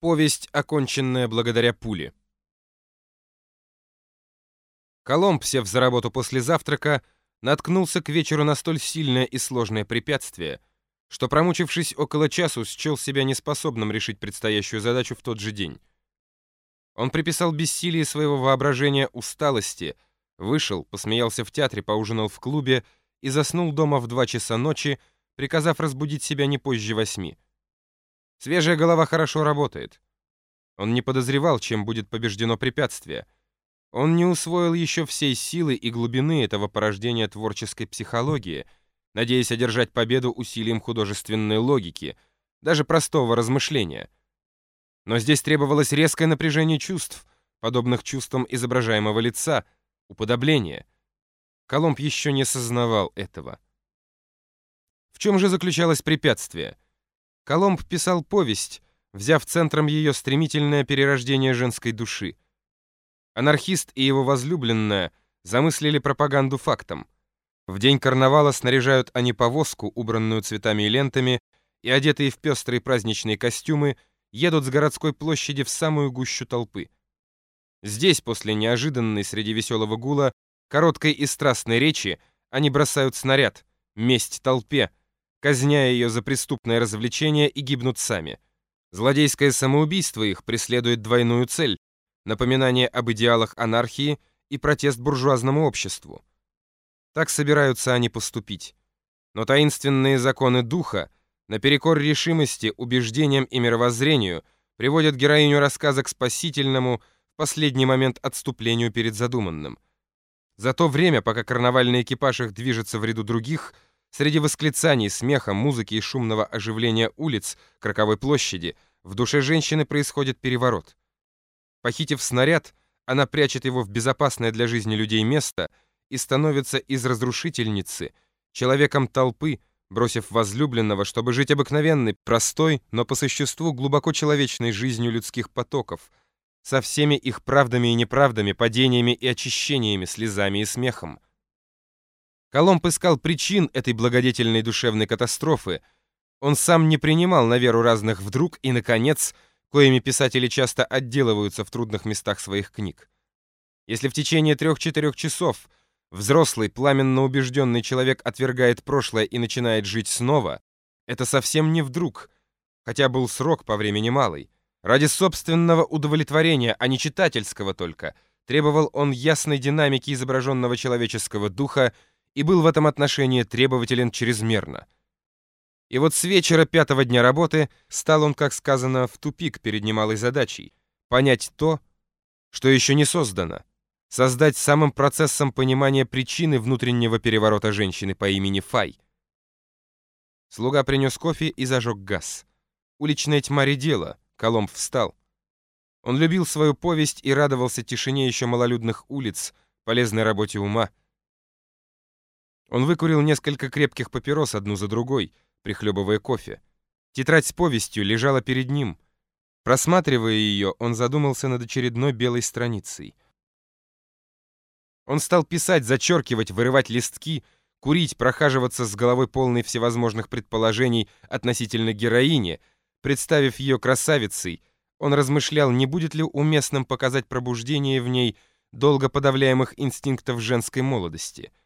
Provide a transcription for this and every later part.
Повесть, оконченная благодаря пуле. Коломб, сев за работу после завтрака, наткнулся к вечеру на столь сильное и сложное препятствие, что, промучившись около часу, счел себя неспособным решить предстоящую задачу в тот же день. Он приписал бессилие своего воображения усталости, вышел, посмеялся в театре, поужинал в клубе и заснул дома в два часа ночи, приказав разбудить себя не позже восьми. Свежая голова хорошо работает. Он не подозревал, чем будет побеждено препятствие. Он не усвоил еще всей силы и глубины этого порождения творческой психологии, надеясь одержать победу усилием художественной логики, даже простого размышления. Но здесь требовалось резкое напряжение чувств, подобных чувствам изображаемого лица, уподобления. Колумб еще не сознавал этого. В чем же заключалось препятствие? Коломб писал повесть, взяв центром ее стремительное перерождение женской души. Анархист и его возлюбленная замыслили пропаганду фактом. В день карнавала снаряжают они повозку, убранную цветами и лентами, и, одетые в пестрые праздничные костюмы, едут с городской площади в самую гущу толпы. Здесь, после неожиданной среди веселого гула, короткой и страстной речи, они бросают снаряд, месть толпе, казняя ее за преступное развлечение и гибнут сами. Злодейское самоубийство их преследует двойную цель — напоминание об идеалах анархии и протест буржуазному обществу. Так собираются они поступить. Но таинственные законы духа, наперекор решимости, убеждениям и мировоззрению, приводят героиню рассказа к спасительному, в последний момент отступлению перед задуманным. За то время, пока карнавальный экипаж их движется в ряду других — Среди восклицаний, смеха, музыки и шумного оживления улиц Краковой площади в душе женщины происходит переворот. Похитив снаряд, она прячет его в безопасное для жизни людей место и становится из разрушительницы, человеком толпы, бросив возлюбленного, чтобы жить обыкновенной, простой, но по существу глубоко человечной жизнью людских потоков, со всеми их правдами и неправдами, падениями и очищениями, слезами и смехом. Коломб искал причин этой благодетельной душевной катастрофы. Он сам не принимал на веру разных вдруг и, наконец, коими писатели часто отделываются в трудных местах своих книг. Если в течение трех-четырех часов взрослый, пламенно убежденный человек отвергает прошлое и начинает жить снова, это совсем не вдруг, хотя был срок по времени малый. Ради собственного удовлетворения, а не читательского только, требовал он ясной динамики изображенного человеческого духа и был в этом отношении требователен чрезмерно. И вот с вечера пятого дня работы стал он, как сказано, в тупик перед немалой задачей — понять то, что еще не создано, создать самым процессом понимания причины внутреннего переворота женщины по имени Фай. Слуга принес кофе и зажег газ. Уличная тьма редела, Коломб встал. Он любил свою повесть и радовался тишине еще малолюдных улиц, полезной работе ума — он выкурил несколько крепких папирос одну за другой, прихлебывая кофе. Тетрадь с повестью лежала перед ним. Просматривая ее, он задумался над очередной белой страницей. Он стал писать, зачеркивать, вырывать листки, курить, прохаживаться с головой полной всевозможных предположений относительно героини. Представив ее красавицей, он размышлял, не будет ли уместным показать пробуждение в ней долго подавляемых инстинктов женской молодости —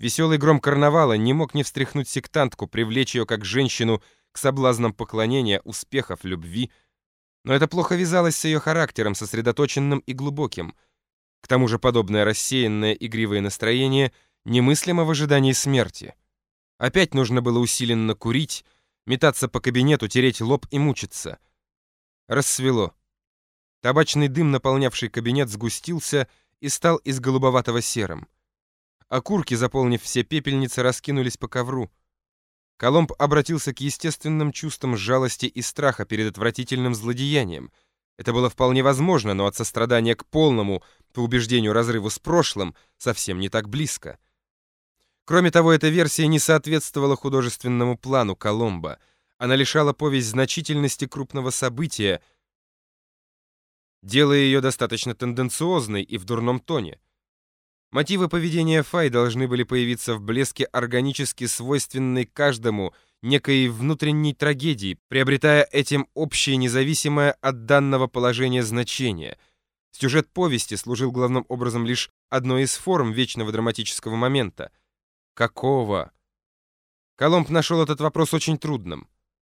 Веселый гром карнавала не мог не встряхнуть сектантку, привлечь ее как женщину к соблазнам поклонения, успехов, любви. Но это плохо вязалось с ее характером, сосредоточенным и глубоким. К тому же подобное рассеянное игривое настроение немыслимо в ожидании смерти. Опять нужно было усиленно курить, метаться по кабинету, тереть лоб и мучиться. Рассвело. Табачный дым, наполнявший кабинет, сгустился и стал из голубоватого серым. Окурки, заполнив все пепельницы, раскинулись по ковру. Коломб обратился к естественным чувствам жалости и страха перед отвратительным злодеянием. Это было вполне возможно, но от сострадания к полному, по убеждению разрыву с прошлым, совсем не так близко. Кроме того, эта версия не соответствовала художественному плану Коломба. Она лишала повесть значительности крупного события, делая ее достаточно тенденциозной и в дурном тоне. Мотивы поведения Фай должны были появиться в блеске органически свойственной каждому некой внутренней трагедии, приобретая этим общее независимое от данного положения значение. Сюжет повести служил главным образом лишь одной из форм вечного драматического момента. Какого? Коломб нашел этот вопрос очень трудным.